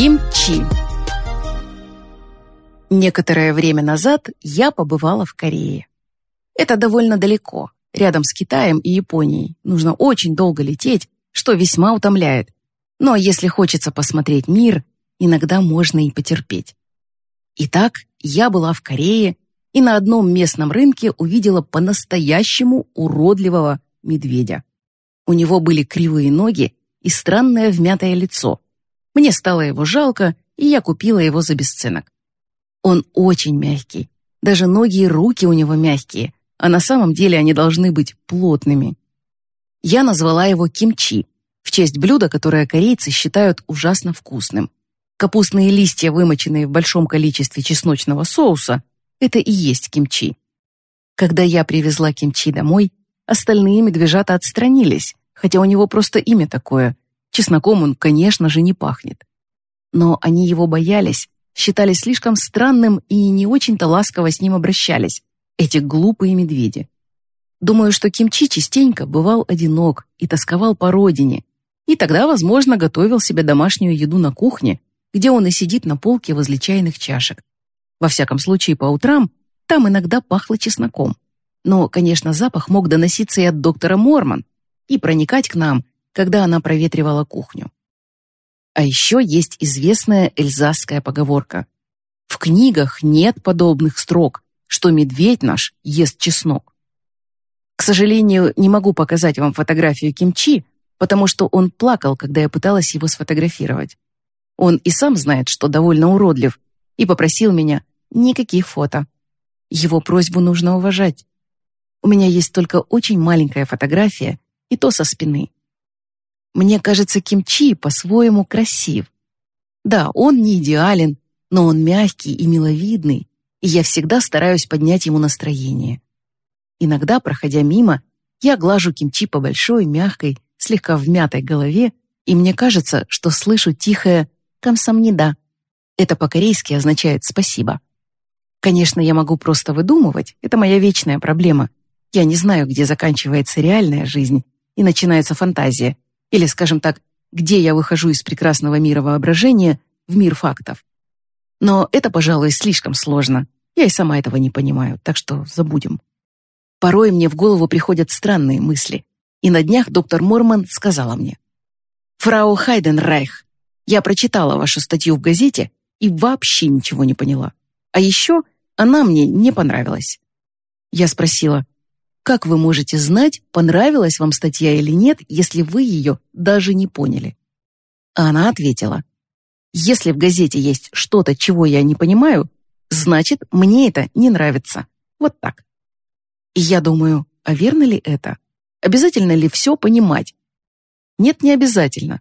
Кимчи. Некоторое время назад я побывала в Корее. Это довольно далеко, рядом с Китаем и Японией. Нужно очень долго лететь, что весьма утомляет. Но если хочется посмотреть мир, иногда можно и потерпеть. Итак, я была в Корее и на одном местном рынке увидела по-настоящему уродливого медведя. У него были кривые ноги и странное вмятое лицо. Мне стало его жалко, и я купила его за бесценок. Он очень мягкий. Даже ноги и руки у него мягкие, а на самом деле они должны быть плотными. Я назвала его кимчи, в честь блюда, которое корейцы считают ужасно вкусным. Капустные листья, вымоченные в большом количестве чесночного соуса, это и есть кимчи. Когда я привезла кимчи домой, остальные медвежата отстранились, хотя у него просто имя такое. Чесноком он, конечно же, не пахнет. Но они его боялись, считали слишком странным и не очень-то ласково с ним обращались, эти глупые медведи. Думаю, что Кимчи частенько бывал одинок и тосковал по родине, и тогда, возможно, готовил себе домашнюю еду на кухне, где он и сидит на полке возле чайных чашек. Во всяком случае, по утрам там иногда пахло чесноком. Но, конечно, запах мог доноситься и от доктора Мормон и проникать к нам, когда она проветривала кухню. А еще есть известная эльзасская поговорка. В книгах нет подобных строк, что медведь наш ест чеснок. К сожалению, не могу показать вам фотографию кимчи, потому что он плакал, когда я пыталась его сфотографировать. Он и сам знает, что довольно уродлив, и попросил меня никаких фото. Его просьбу нужно уважать. У меня есть только очень маленькая фотография, и то со спины. Мне кажется, кимчи по-своему красив. Да, он не идеален, но он мягкий и миловидный, и я всегда стараюсь поднять ему настроение. Иногда, проходя мимо, я глажу кимчи по большой, мягкой, слегка вмятой голове, и мне кажется, что слышу тихое «камсамнида». Это по-корейски означает «спасибо». Конечно, я могу просто выдумывать, это моя вечная проблема. Я не знаю, где заканчивается реальная жизнь и начинается фантазия, или, скажем так, где я выхожу из прекрасного мира воображения в мир фактов. Но это, пожалуй, слишком сложно. Я и сама этого не понимаю, так что забудем. Порой мне в голову приходят странные мысли. И на днях доктор Морман сказала мне. «Фрау Хайденрайх, я прочитала вашу статью в газете и вообще ничего не поняла. А еще она мне не понравилась». Я спросила, как вы можете знать, понравилась вам статья или нет, если вы ее даже не поняли? Она ответила, если в газете есть что-то, чего я не понимаю, значит, мне это не нравится. Вот так. И я думаю, а верно ли это? Обязательно ли все понимать? Нет, не обязательно.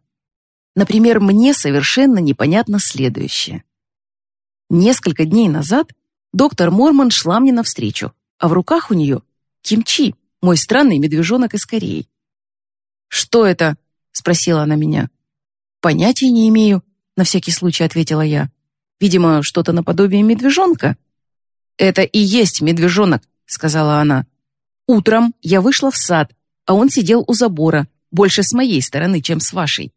Например, мне совершенно непонятно следующее. Несколько дней назад доктор Мормон шла мне навстречу, а в руках у нее Кимчи, мой странный медвежонок из Кореи. «Что это?» — спросила она меня. «Понятия не имею», — на всякий случай ответила я. «Видимо, что-то наподобие медвежонка». «Это и есть медвежонок», — сказала она. «Утром я вышла в сад, а он сидел у забора, больше с моей стороны, чем с вашей.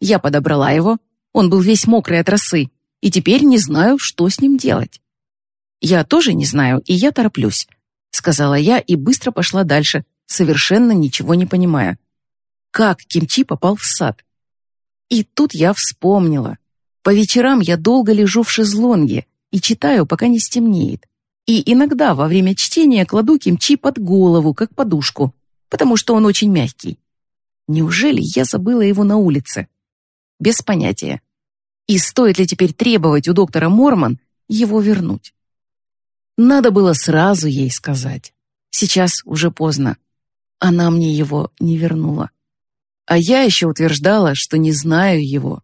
Я подобрала его, он был весь мокрый от росы, и теперь не знаю, что с ним делать. Я тоже не знаю, и я тороплюсь. — сказала я и быстро пошла дальше, совершенно ничего не понимая. Как Кимчи попал в сад? И тут я вспомнила. По вечерам я долго лежу в шезлонге и читаю, пока не стемнеет. И иногда во время чтения кладу кимчи под голову, как подушку, потому что он очень мягкий. Неужели я забыла его на улице? Без понятия. И стоит ли теперь требовать у доктора Мормон его вернуть? Надо было сразу ей сказать. Сейчас уже поздно. Она мне его не вернула. А я еще утверждала, что не знаю его.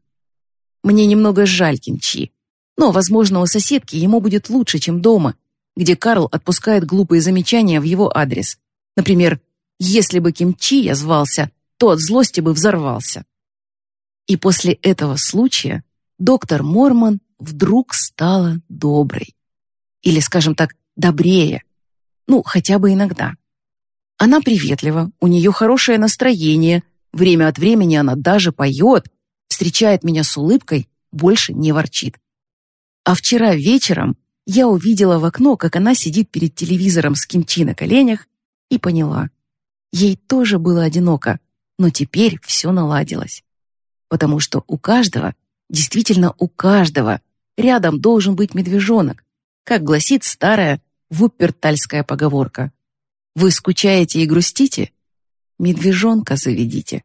Мне немного жаль Кимчи. Но, возможно, у соседки ему будет лучше, чем дома, где Карл отпускает глупые замечания в его адрес. Например, «Если бы Кимчи я звался, то от злости бы взорвался». И после этого случая доктор Мормон вдруг стала доброй. Или, скажем так, добрее. Ну, хотя бы иногда. Она приветлива, у нее хорошее настроение, время от времени она даже поет, встречает меня с улыбкой больше не ворчит. А вчера вечером я увидела в окно, как она сидит перед телевизором с кимчи на коленях, и поняла. Ей тоже было одиноко, но теперь все наладилось. Потому что у каждого, действительно у каждого, рядом должен быть медвежонок, как гласит старая вуппертальская поговорка. Вы скучаете и грустите? Медвежонка заведите.